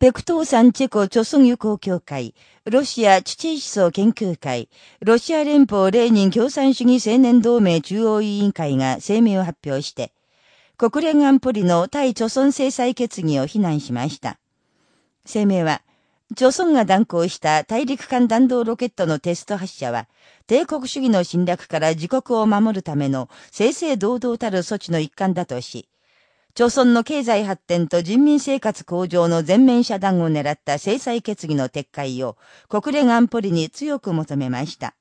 ペクトーサンチェコ朝鮮友好協会、ロシアチチェ思想研究会、ロシア連邦レーニン共産主義青年同盟中央委員会が声明を発表して、国連安保理の対朝鮮制裁決議を非難しました。声明は、朝鮮が断行した大陸間弾道ロケットのテスト発射は、帝国主義の侵略から自国を守るための正々堂々たる措置の一環だとし、朝鮮の経済発展と人民生活向上の全面遮断を狙った制裁決議の撤回を国連安保理に強く求めました。